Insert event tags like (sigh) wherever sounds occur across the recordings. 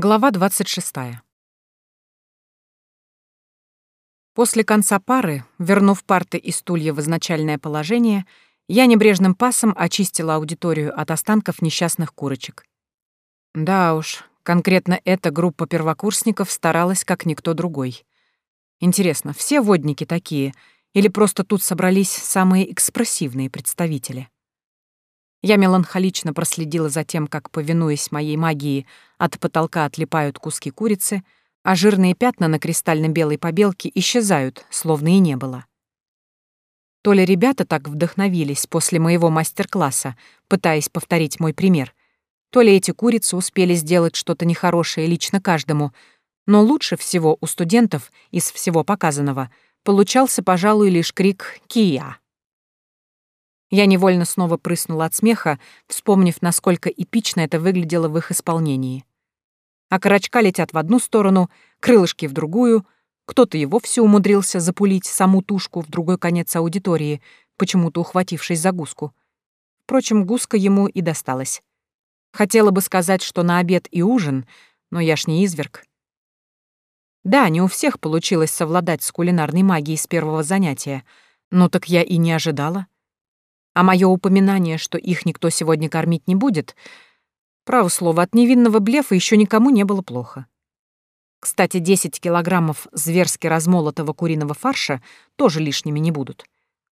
Глава 26. После конца пары, вернув парты и стулья в изначальное положение, я небрежным пасом очистила аудиторию от останков несчастных курочек. Да уж, конкретно эта группа первокурсников старалась как никто другой. Интересно, все водники такие, или просто тут собрались самые экспрессивные представители? Я меланхолично проследила за тем, как, повинуясь моей магии, от потолка отлипают куски курицы, а жирные пятна на кристально-белой побелке исчезают, словно и не было. То ли ребята так вдохновились после моего мастер-класса, пытаясь повторить мой пример, то ли эти курицы успели сделать что-то нехорошее лично каждому, но лучше всего у студентов из всего показанного получался, пожалуй, лишь крик «Кия!». Я невольно снова прыснула от смеха, вспомнив, насколько эпично это выглядело в их исполнении. А карачка летят в одну сторону, крылышки в другую, кто-то и вовсе умудрился запулить саму тушку в другой конец аудитории, почему-то ухватившись за гуску. Впрочем, гуска ему и досталась. Хотела бы сказать, что на обед и ужин, но я ж не изверг. Да, не у всех получилось совладать с кулинарной магией с первого занятия, но так я и не ожидала. А мое упоминание, что их никто сегодня кормить не будет, право слово, от невинного блефа еще никому не было плохо. Кстати, 10 килограммов зверски размолотого куриного фарша тоже лишними не будут.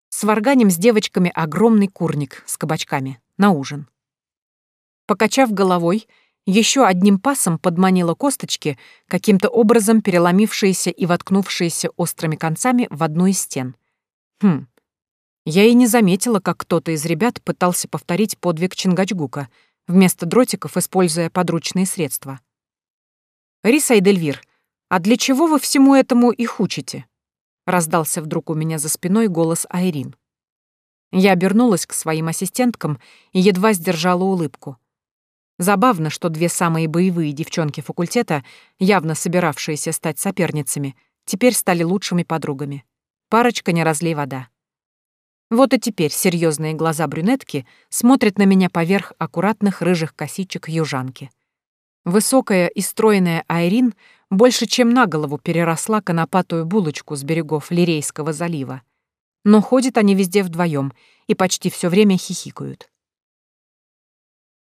Сварганим с девочками огромный курник с кабачками на ужин. Покачав головой, еще одним пасом подманила косточки, каким-то образом переломившиеся и воткнувшиеся острыми концами в одну из стен. Хм, я и не заметила, как кто-то из ребят пытался повторить подвиг Чингачгука, вместо дротиков используя подручные средства. «Риса и Дельвир, а для чего вы всему этому их учите?» Раздался вдруг у меня за спиной голос Айрин. Я обернулась к своим ассистенткам и едва сдержала улыбку. Забавно, что две самые боевые девчонки факультета, явно собиравшиеся стать соперницами, теперь стали лучшими подругами. Парочка не разлей вода. Вот и теперь серьезные глаза брюнетки смотрят на меня поверх аккуратных рыжих косичек южанки. Высокая и стройная Айрин больше чем на голову переросла конопатую булочку с берегов Лирейского залива. Но ходят они везде вдвоем и почти все время хихикают.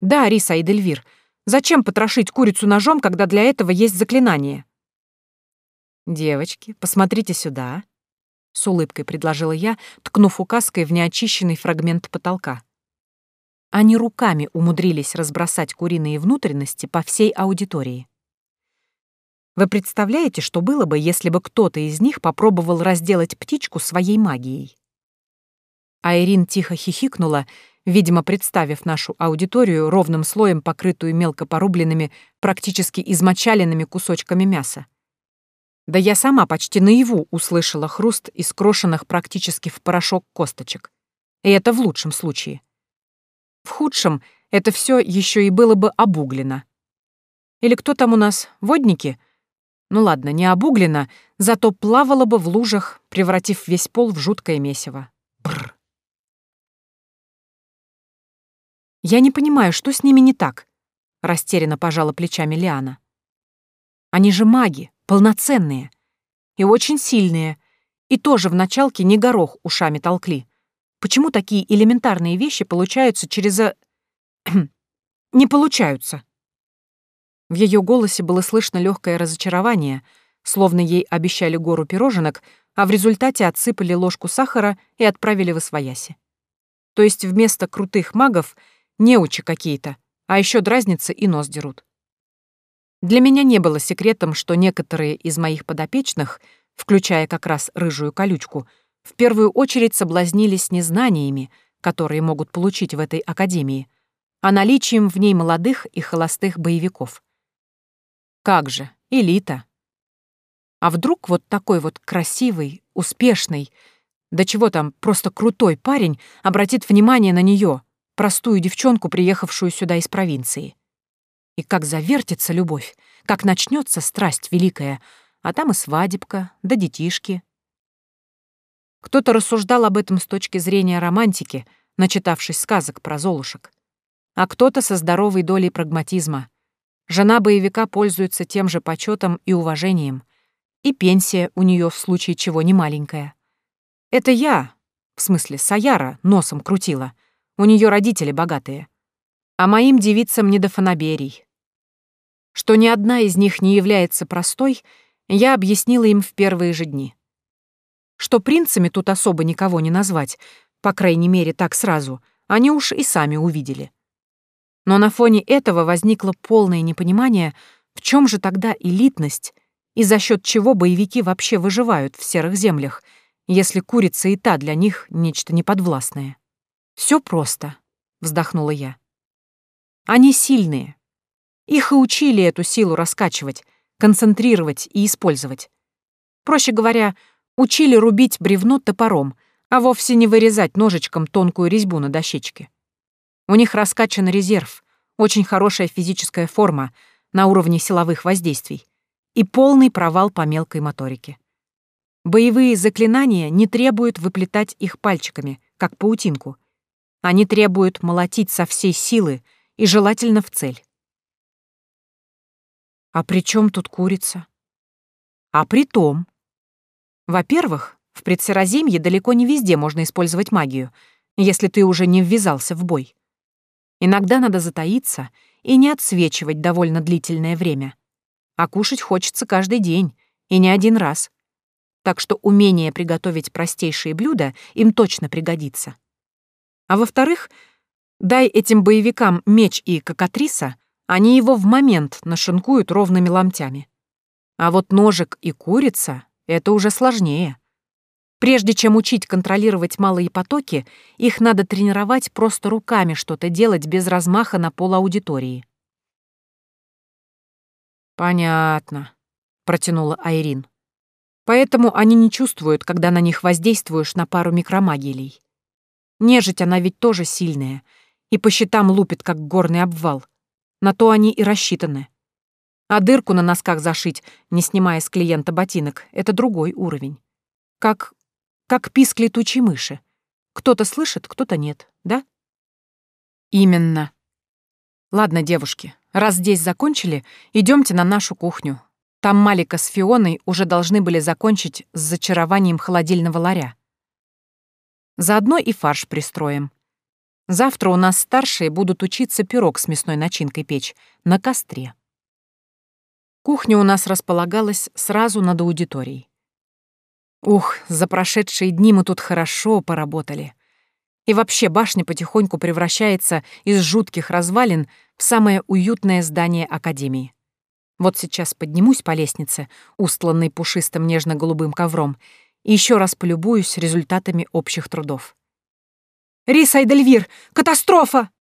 «Да, Риса и Дельвир, зачем потрошить курицу ножом, когда для этого есть заклинание?» «Девочки, посмотрите сюда», — с улыбкой предложила я, ткнув указкой в неочищенный фрагмент потолка. Они руками умудрились разбросать куриные внутренности по всей аудитории. Вы представляете, что было бы, если бы кто-то из них попробовал разделать птичку своей магией? Айрин тихо хихикнула, видимо, представив нашу аудиторию ровным слоем, покрытую мелко порубленными, практически измочаленными кусочками мяса. Да я сама почти наяву услышала хруст из крошенных практически в порошок косточек. И это в лучшем случае. В худшем это все еще и было бы обуглено. Или кто там у нас, водники? Ну ладно, не обуглено, зато плавало бы в лужах, превратив весь пол в жуткое месиво. Бррр. «Я не понимаю, что с ними не так?» — растерянно пожала плечами Лиана. «Они же маги, полноценные и очень сильные, и тоже в началке не горох ушами толкли. Почему такие элементарные вещи получаются через... А... (clears throat) не получаются? В ее голосе было слышно легкое разочарование, словно ей обещали гору пироженок, а в результате отсыпали ложку сахара и отправили в освояси. То есть вместо крутых магов неучи какие-то, а еще дразнятся и нос дерут. Для меня не было секретом, что некоторые из моих подопечных, включая как раз рыжую колючку, в первую очередь соблазнились не знаниями, которые могут получить в этой академии, а наличием в ней молодых и холостых боевиков. Как же, элита. А вдруг вот такой вот красивый, успешный, да чего там, просто крутой парень обратит внимание на нее, простую девчонку, приехавшую сюда из провинции? И как завертится любовь, как начнется страсть великая, а там и свадебка, да детишки. Кто-то рассуждал об этом с точки зрения романтики, начитавшись сказок про золушек, а кто-то со здоровой долей прагматизма. Жена боевика пользуется тем же почетом и уважением. И пенсия у нее в случае чего не маленькая. Это я, в смысле Саяра, носом крутила. У нее родители богатые. А моим девицам не до фанаберий. Что ни одна из них не является простой, я объяснила им в первые же дни. Что принцами тут особо никого не назвать, по крайней мере, так сразу, они уж и сами увидели. Но на фоне этого возникло полное непонимание, в чем же тогда элитность и за счет чего боевики вообще выживают в серых землях, если курица и та для них нечто неподвластное. Все просто, вздохнула я. Они сильные. Их и учили эту силу раскачивать, концентрировать и использовать. Проще говоря, учили рубить бревно топором, а вовсе не вырезать ножичком тонкую резьбу на дощечке. У них раскачан резерв, очень хорошая физическая форма на уровне силовых воздействий и полный провал по мелкой моторике. Боевые заклинания не требуют выплетать их пальчиками, как паутинку. Они требуют молотить со всей силы и желательно в цель. А при чем тут курица? А при том. Во-первых, в предсероземье далеко не везде можно использовать магию, если ты уже не ввязался в бой. Иногда надо затаиться и не отсвечивать довольно длительное время. А кушать хочется каждый день, и не один раз. Так что умение приготовить простейшие блюда им точно пригодится. А во-вторых, дай этим боевикам меч и кокатриса, они его в момент нашинкуют ровными ломтями. А вот ножик и курица — это уже сложнее. Прежде чем учить контролировать малые потоки, их надо тренировать просто руками что-то делать без размаха на пол аудитории. «Понятно», — протянула Айрин. «Поэтому они не чувствуют, когда на них воздействуешь на пару микромагилей. Нежить она ведь тоже сильная, и по щитам лупит, как горный обвал. На то они и рассчитаны. А дырку на носках зашить, не снимая с клиента ботинок, — это другой уровень. Как как писк летучей мыши. Кто-то слышит, кто-то нет, да? Именно. Ладно, девушки, раз здесь закончили, идемте на нашу кухню. Там Малика с Фионой уже должны были закончить с зачарованием холодильного ларя. Заодно и фарш пристроим. Завтра у нас старшие будут учиться пирог с мясной начинкой печь на костре. Кухня у нас располагалась сразу над аудиторией. Ух, за прошедшие дни мы тут хорошо поработали. И вообще башня потихоньку превращается из жутких развалин в самое уютное здание Академии. Вот сейчас поднимусь по лестнице, устланной пушистым нежно-голубым ковром, и еще раз полюбуюсь результатами общих трудов. «Рис Айдельвир! Катастрофа!»